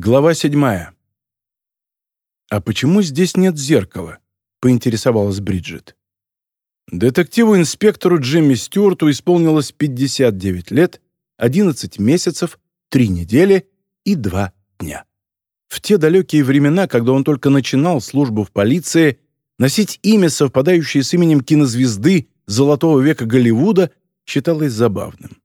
Глава седьмая. «А почему здесь нет зеркала?» — поинтересовалась Бриджит. Детективу-инспектору Джимми Стюарту исполнилось 59 лет, 11 месяцев, 3 недели и 2 дня. В те далекие времена, когда он только начинал службу в полиции, носить имя, совпадающее с именем кинозвезды золотого века Голливуда, считалось забавным.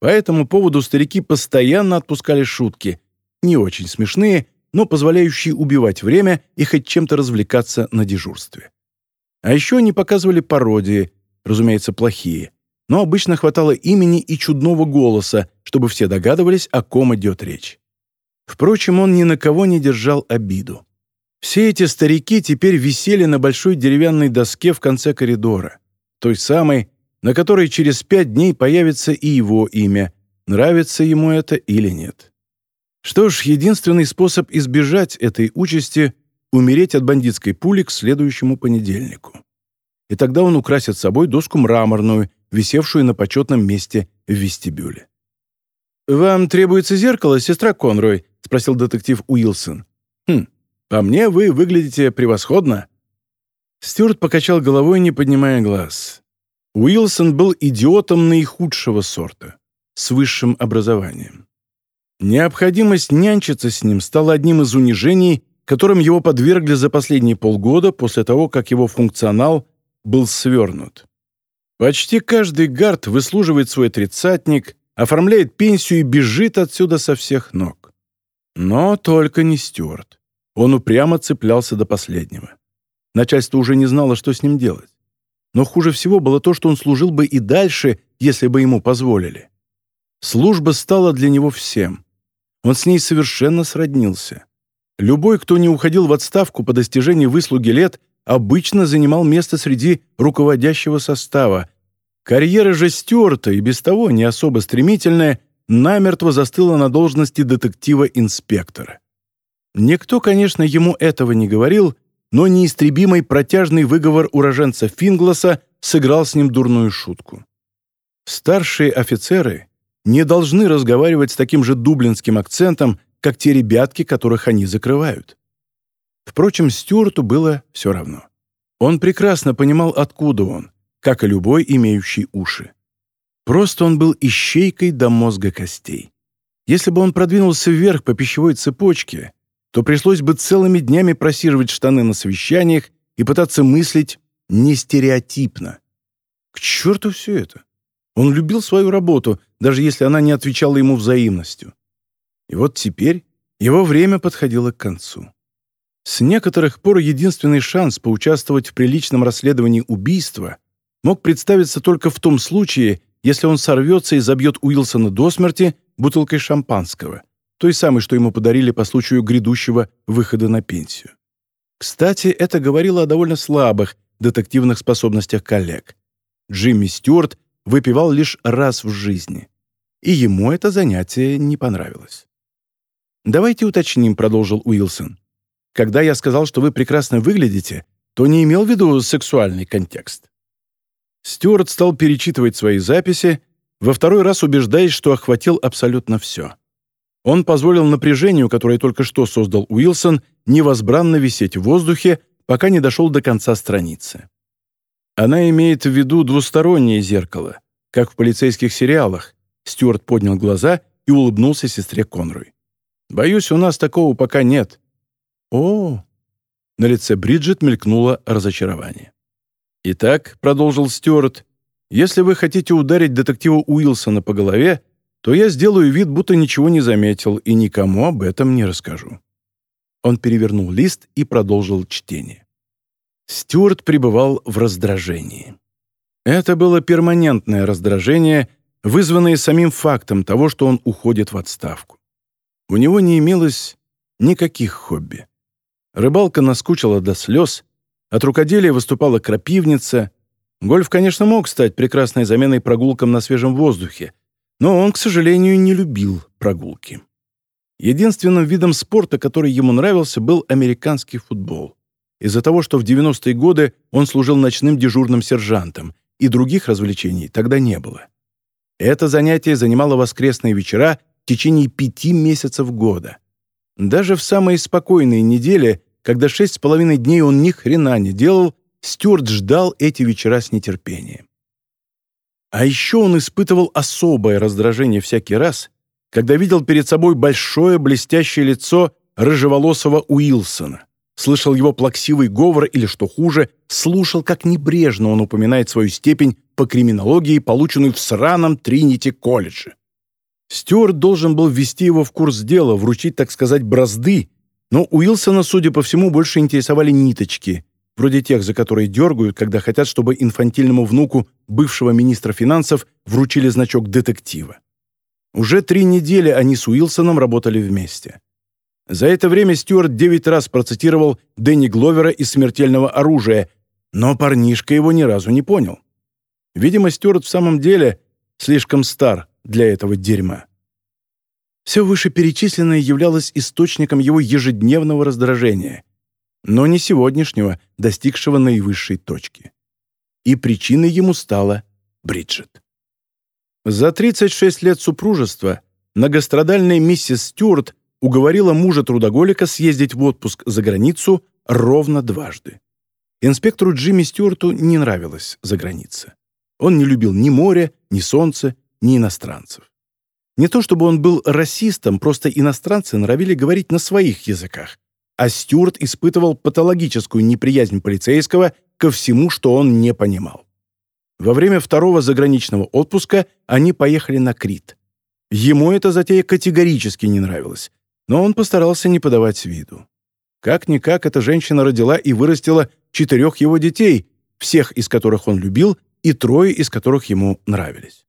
По этому поводу старики постоянно отпускали шутки, не очень смешные, но позволяющие убивать время и хоть чем-то развлекаться на дежурстве. А еще они показывали пародии, разумеется, плохие, но обычно хватало имени и чудного голоса, чтобы все догадывались, о ком идет речь. Впрочем, он ни на кого не держал обиду. Все эти старики теперь висели на большой деревянной доске в конце коридора, той самой, на которой через пять дней появится и его имя, нравится ему это или нет. Что ж, единственный способ избежать этой участи — умереть от бандитской пули к следующему понедельнику. И тогда он украсит собой доску мраморную, висевшую на почетном месте в вестибюле. «Вам требуется зеркало, сестра Конрой?» — спросил детектив Уилсон. «Хм, по мне вы выглядите превосходно». Стюарт покачал головой, не поднимая глаз. Уилсон был идиотом наихудшего сорта, с высшим образованием. Необходимость нянчиться с ним стала одним из унижений, которым его подвергли за последние полгода после того, как его функционал был свернут. Почти каждый гард выслуживает свой тридцатник, оформляет пенсию и бежит отсюда со всех ног. Но только не Стюарт. Он упрямо цеплялся до последнего. Начальство уже не знало, что с ним делать. Но хуже всего было то, что он служил бы и дальше, если бы ему позволили. Служба стала для него всем. Он с ней совершенно сроднился. Любой, кто не уходил в отставку по достижении выслуги лет, обычно занимал место среди руководящего состава. Карьера же Стюарта, и без того не особо стремительная, намертво застыла на должности детектива-инспектора. Никто, конечно, ему этого не говорил, но неистребимый протяжный выговор уроженца Фингласа сыграл с ним дурную шутку. Старшие офицеры не должны разговаривать с таким же дублинским акцентом, как те ребятки, которых они закрывают. Впрочем, Стюарту было все равно. Он прекрасно понимал, откуда он, как и любой, имеющий уши. Просто он был ищейкой до мозга костей. Если бы он продвинулся вверх по пищевой цепочке, то пришлось бы целыми днями просиживать штаны на совещаниях и пытаться мыслить не стереотипно. К черту все это! Он любил свою работу, даже если она не отвечала ему взаимностью. И вот теперь его время подходило к концу. С некоторых пор единственный шанс поучаствовать в приличном расследовании убийства мог представиться только в том случае, если он сорвется и забьет Уилсона до смерти бутылкой шампанского — той самой, что ему подарили по случаю грядущего выхода на пенсию. Кстати, это говорило о довольно слабых детективных способностях коллег. Джимми Стюарт выпивал лишь раз в жизни, и ему это занятие не понравилось. «Давайте уточним», — продолжил Уилсон. «Когда я сказал, что вы прекрасно выглядите, то не имел в виду сексуальный контекст». Стюарт стал перечитывать свои записи, во второй раз убеждаясь, что охватил абсолютно все. Он позволил напряжению, которое только что создал Уилсон, невозбранно висеть в воздухе, пока не дошел до конца страницы. Она имеет в виду двустороннее зеркало, как в полицейских сериалах. Стюарт поднял глаза и улыбнулся сестре Конрой. «Боюсь, у нас такого пока нет». «О!» На лице Бриджит мелькнуло разочарование. «Итак», — продолжил Стюарт, «если вы хотите ударить детектива Уилсона по голове, то я сделаю вид, будто ничего не заметил и никому об этом не расскажу». Он перевернул лист и продолжил чтение. Стюарт пребывал в раздражении. Это было перманентное раздражение, вызванное самим фактом того, что он уходит в отставку. У него не имелось никаких хобби. Рыбалка наскучила до слез, от рукоделия выступала крапивница. Гольф, конечно, мог стать прекрасной заменой прогулкам на свежем воздухе, но он, к сожалению, не любил прогулки. Единственным видом спорта, который ему нравился, был американский футбол. Из-за того, что в 90-е годы он служил ночным дежурным сержантом, и других развлечений тогда не было. Это занятие занимало воскресные вечера в течение пяти месяцев года. Даже в самые спокойные недели, когда шесть с половиной дней он ни хрена не делал, Стюарт ждал эти вечера с нетерпением. А еще он испытывал особое раздражение всякий раз, когда видел перед собой большое блестящее лицо рыжеволосого Уилсона, слышал его плаксивый говор или, что хуже, слушал, как небрежно он упоминает свою степень по криминологии, полученную в сраном Тринити-колледже. Стюарт должен был ввести его в курс дела, вручить, так сказать, бразды, но Уилсона, судя по всему, больше интересовали ниточки, вроде тех, за которые дергают, когда хотят, чтобы инфантильному внуку бывшего министра финансов вручили значок детектива. Уже три недели они с Уилсоном работали вместе. За это время Стюарт девять раз процитировал Дэнни Гловера из «Смертельного оружия», но парнишка его ни разу не понял. Видимо, Стюарт в самом деле слишком стар для этого дерьма. Все вышеперечисленное являлось источником его ежедневного раздражения, но не сегодняшнего, достигшего наивысшей точки. И причиной ему стала Бриджит. За 36 лет супружества многострадальная миссис Стюарт уговорила мужа-трудоголика съездить в отпуск за границу ровно дважды. Инспектору Джимми Стюарту не нравилась за граница. Он не любил ни море, ни солнце, ни иностранцев. Не то чтобы он был расистом, просто иностранцы норовили говорить на своих языках, а Стюарт испытывал патологическую неприязнь полицейского ко всему, что он не понимал. Во время второго заграничного отпуска они поехали на Крит. Ему эта затея категорически не нравилась, но он постарался не подавать виду. Как-никак эта женщина родила и вырастила четырех его детей, всех из которых он любил и трое из которых ему нравились.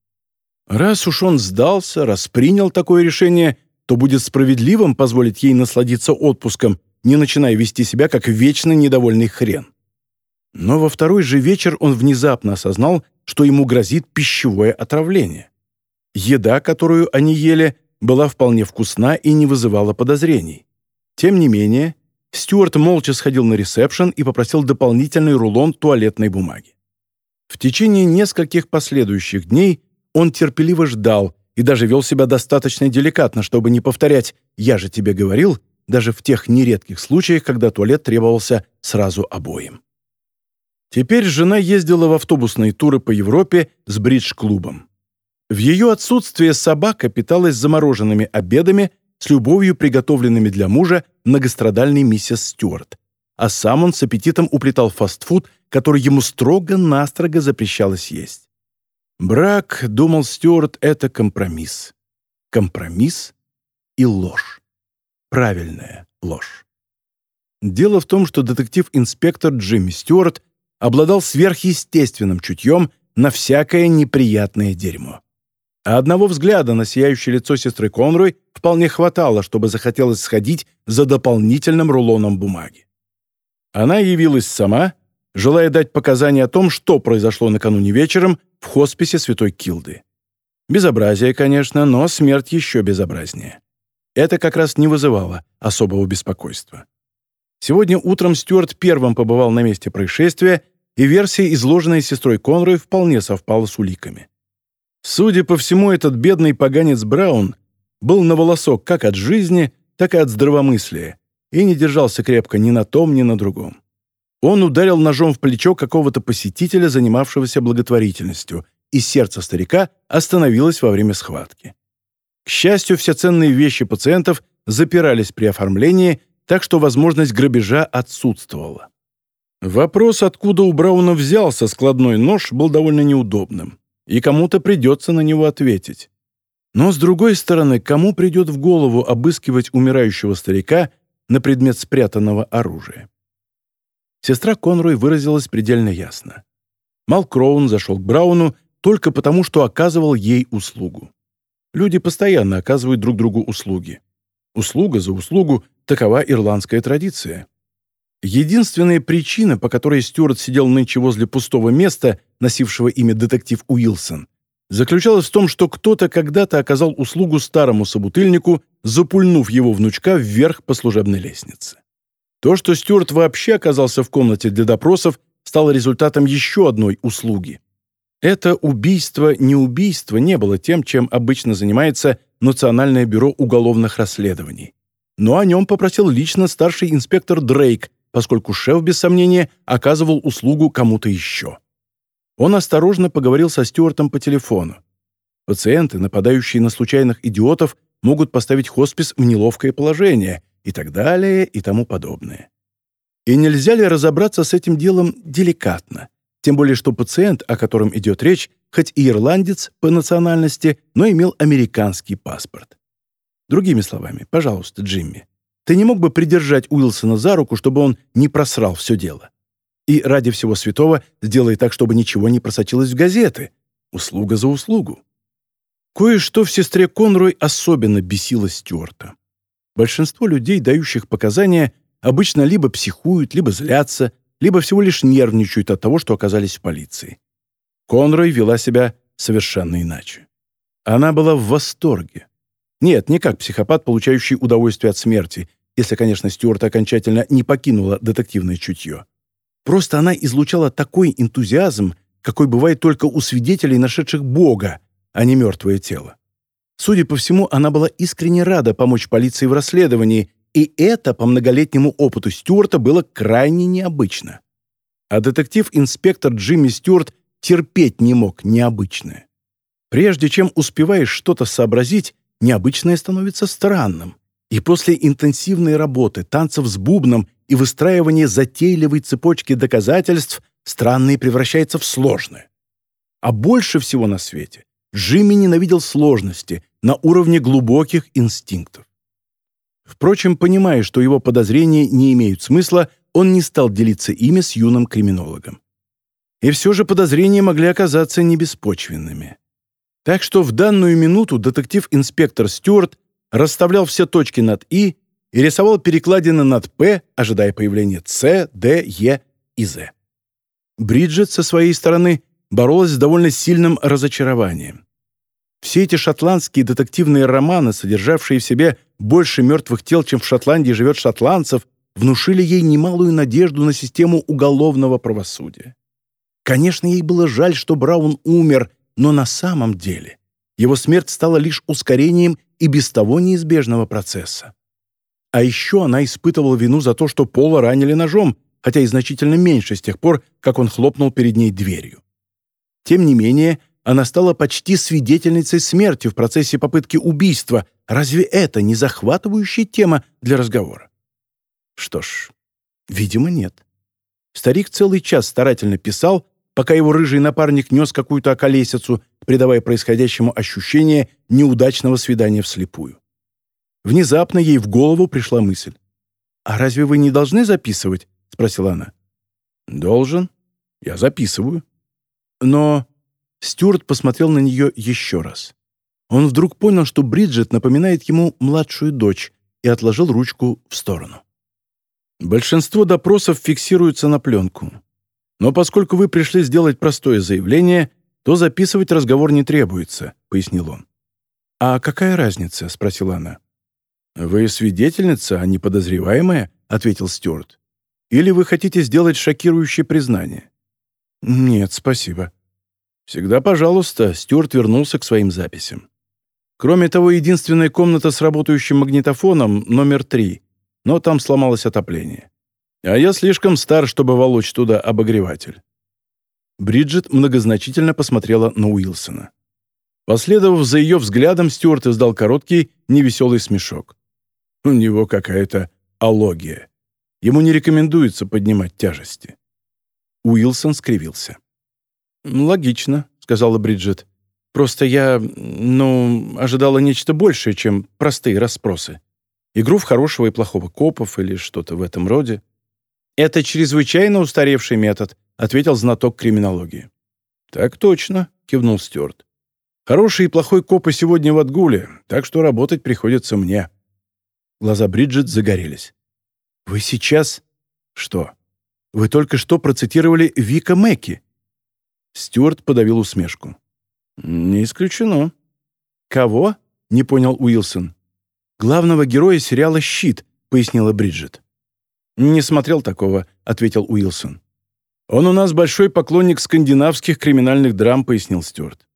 Раз уж он сдался, раз принял такое решение, то будет справедливым позволить ей насладиться отпуском, не начиная вести себя как вечно недовольный хрен. Но во второй же вечер он внезапно осознал, что ему грозит пищевое отравление. Еда, которую они ели, была вполне вкусна и не вызывала подозрений. Тем не менее, Стюарт молча сходил на ресепшн и попросил дополнительный рулон туалетной бумаги. В течение нескольких последующих дней он терпеливо ждал и даже вел себя достаточно деликатно, чтобы не повторять «я же тебе говорил», даже в тех нередких случаях, когда туалет требовался сразу обоим. Теперь жена ездила в автобусные туры по Европе с бридж-клубом. В ее отсутствие собака питалась замороженными обедами с любовью приготовленными для мужа многострадальной миссис Стюарт, а сам он с аппетитом уплетал фастфуд, который ему строго-настрого запрещалось есть. Брак, думал Стюарт, это компромисс. Компромисс и ложь. Правильная ложь. Дело в том, что детектив-инспектор Джимми Стюарт обладал сверхъестественным чутьем на всякое неприятное дерьмо. А одного взгляда на сияющее лицо сестры Конрой вполне хватало, чтобы захотелось сходить за дополнительным рулоном бумаги. Она явилась сама, желая дать показания о том, что произошло накануне вечером в хосписе Святой Килды. Безобразие, конечно, но смерть еще безобразнее. Это как раз не вызывало особого беспокойства. Сегодня утром Стюарт первым побывал на месте происшествия, и версия, изложенная сестрой Конрой, вполне совпала с уликами. Судя по всему, этот бедный поганец Браун был на волосок как от жизни, так и от здравомыслия и не держался крепко ни на том, ни на другом. Он ударил ножом в плечо какого-то посетителя, занимавшегося благотворительностью, и сердце старика остановилось во время схватки. К счастью, все ценные вещи пациентов запирались при оформлении, так что возможность грабежа отсутствовала. Вопрос, откуда у Брауна взялся складной нож, был довольно неудобным, и кому-то придется на него ответить. Но, с другой стороны, кому придет в голову обыскивать умирающего старика на предмет спрятанного оружия? Сестра Конрой выразилась предельно ясно. Мал Кроун зашел к Брауну только потому, что оказывал ей услугу. Люди постоянно оказывают друг другу услуги. Услуга за услугу — такова ирландская традиция. Единственная причина, по которой Стюарт сидел нынче возле пустого места, носившего имя детектив Уилсон, заключалась в том, что кто-то когда-то оказал услугу старому собутыльнику, запульнув его внучка вверх по служебной лестнице. То, что Стюарт вообще оказался в комнате для допросов, стало результатом еще одной услуги. Это убийство-не убийство не было тем, чем обычно занимается Национальное бюро уголовных расследований. но о нем попросил лично старший инспектор Дрейк, поскольку шеф, без сомнения, оказывал услугу кому-то еще. Он осторожно поговорил со Стюартом по телефону. Пациенты, нападающие на случайных идиотов, могут поставить хоспис в неловкое положение и так далее и тому подобное. И нельзя ли разобраться с этим делом деликатно? Тем более, что пациент, о котором идет речь, хоть и ирландец по национальности, но имел американский паспорт. Другими словами, пожалуйста, Джимми, ты не мог бы придержать Уилсона за руку, чтобы он не просрал все дело? И ради всего святого сделай так, чтобы ничего не просочилось в газеты. Услуга за услугу. Кое-что в сестре Конрой особенно бесило Стюарта. Большинство людей, дающих показания, обычно либо психуют, либо злятся, либо всего лишь нервничают от того, что оказались в полиции. Конрой вела себя совершенно иначе. Она была в восторге. Нет, не как психопат, получающий удовольствие от смерти, если, конечно, Стюарт окончательно не покинула детективное чутье. Просто она излучала такой энтузиазм, какой бывает только у свидетелей, нашедших Бога, а не мертвое тело. Судя по всему, она была искренне рада помочь полиции в расследовании, и это, по многолетнему опыту Стюарта, было крайне необычно. А детектив-инспектор Джимми Стюарт терпеть не мог необычное. Прежде чем успеваешь что-то сообразить, необычное становится странным. И после интенсивной работы, танцев с бубном и выстраивания затейливой цепочки доказательств странное превращается в сложное. А больше всего на свете Джимми ненавидел сложности на уровне глубоких инстинктов. Впрочем, понимая, что его подозрения не имеют смысла, он не стал делиться ими с юным криминологом. И все же подозрения могли оказаться небеспочвенными. Так что в данную минуту детектив-инспектор Стюарт расставлял все точки над «и» и рисовал перекладины над «п», ожидая появления «с», «д», «е» и «з». Бриджит со своей стороны боролась с довольно сильным разочарованием. Все эти шотландские детективные романы, содержавшие в себе больше мертвых тел, чем в Шотландии живет шотландцев, внушили ей немалую надежду на систему уголовного правосудия. Конечно, ей было жаль, что Браун умер, но на самом деле его смерть стала лишь ускорением и без того неизбежного процесса. А еще она испытывала вину за то, что Пола ранили ножом, хотя и значительно меньше с тех пор, как он хлопнул перед ней дверью. Тем не менее, она стала почти свидетельницей смерти в процессе попытки убийства. Разве это не захватывающая тема для разговора? Что ж, видимо, нет. Старик целый час старательно писал, пока его рыжий напарник нес какую-то околесицу, придавая происходящему ощущение неудачного свидания вслепую. Внезапно ей в голову пришла мысль. «А разве вы не должны записывать?» — спросила она. «Должен. Я записываю». Но Стюарт посмотрел на нее еще раз. Он вдруг понял, что Бриджит напоминает ему младшую дочь, и отложил ручку в сторону. Большинство допросов фиксируются на пленку. Но поскольку вы пришли сделать простое заявление, то записывать разговор не требуется», — пояснил он. «А какая разница?» — спросила она. «Вы свидетельница, а не подозреваемая?» — ответил Стюарт. «Или вы хотите сделать шокирующее признание?» «Нет, спасибо». «Всегда пожалуйста», — Стюарт вернулся к своим записям. Кроме того, единственная комната с работающим магнитофоном — номер три, но там сломалось отопление а я слишком стар, чтобы волочь туда обогреватель». Бриджит многозначительно посмотрела на Уилсона. Последовав за ее взглядом, Стюарт издал короткий, невеселый смешок. У него какая-то алогия. Ему не рекомендуется поднимать тяжести. Уилсон скривился. «Логично», — сказала Бриджит. «Просто я, ну, ожидала нечто большее, чем простые расспросы. Игру в хорошего и плохого копов или что-то в этом роде. «Это чрезвычайно устаревший метод», — ответил знаток криминологии. «Так точно», — кивнул Стюарт. «Хороший и плохой копы сегодня в отгуле, так что работать приходится мне». Глаза Бриджит загорелись. «Вы сейчас...» «Что? Вы только что процитировали Вика Мэкки». Стюарт подавил усмешку. «Не исключено». «Кого?» — не понял Уилсон. «Главного героя сериала «Щит», — пояснила Бриджит. «Не смотрел такого», — ответил Уилсон. «Он у нас большой поклонник скандинавских криминальных драм», — пояснил Стюарт.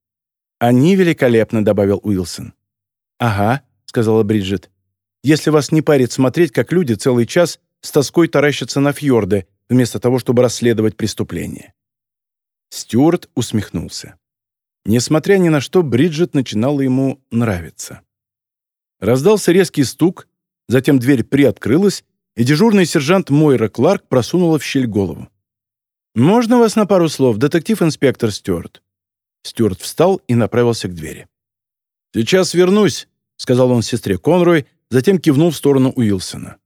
«Они великолепны», — добавил Уилсон. «Ага», — сказала Бриджит. если вас не парит смотреть, как люди целый час с тоской таращатся на фьорды, вместо того, чтобы расследовать преступление». Стюарт усмехнулся. Несмотря ни на что, Бриджит начинала ему нравиться. Раздался резкий стук, затем дверь приоткрылась, и дежурный сержант Мойра Кларк просунула в щель голову. «Можно вас на пару слов, детектив-инспектор Стюарт?» Стюарт встал и направился к двери. «Сейчас вернусь», — сказал он сестре Конрой, затем кивнул в сторону Уилсона.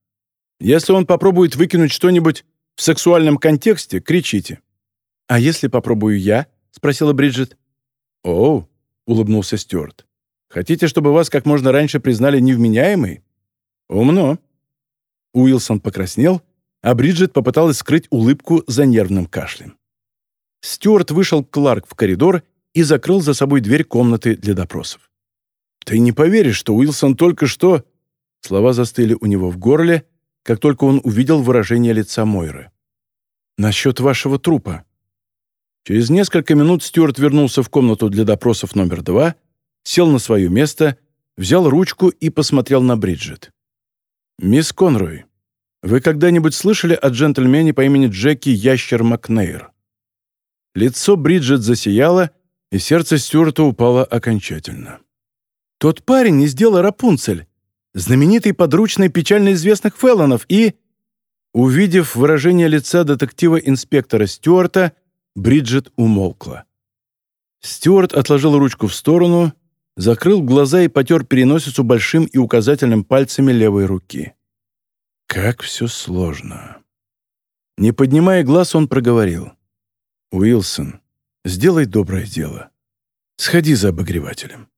«Если он попробует выкинуть что-нибудь в сексуальном контексте, кричите». «А если попробую я?» — спросила Бриджит. «Оу», — улыбнулся Стюарт. «Хотите, чтобы вас как можно раньше признали невменяемой?» «Умно». Уилсон покраснел, а Бриджит попыталась скрыть улыбку за нервным кашлем. Стюарт вышел к Кларк в коридор и закрыл за собой дверь комнаты для допросов. «Ты не поверишь, что Уилсон только что...» Слова застыли у него в горле, как только он увидел выражение лица Мойры. «Насчет вашего трупа». Через несколько минут Стюарт вернулся в комнату для допросов номер два, сел на свое место, взял ручку и посмотрел на Бриджит. «Мисс Конрой, вы когда-нибудь слышали о джентльмене по имени Джеки Ящер Макнейр?» Лицо Бриджит засияло, и сердце Стюарта упало окончательно. «Тот парень из дела Рапунцель, знаменитый подручный печально известных Феллонов и...» Увидев выражение лица детектива-инспектора Стюарта, Бриджит умолкла. Стюарт отложил ручку в сторону, закрыл глаза и потер переносицу большим и указательным пальцами левой руки. Как все сложно. Не поднимая глаз, он проговорил. «Уилсон, сделай доброе дело. Сходи за обогревателем».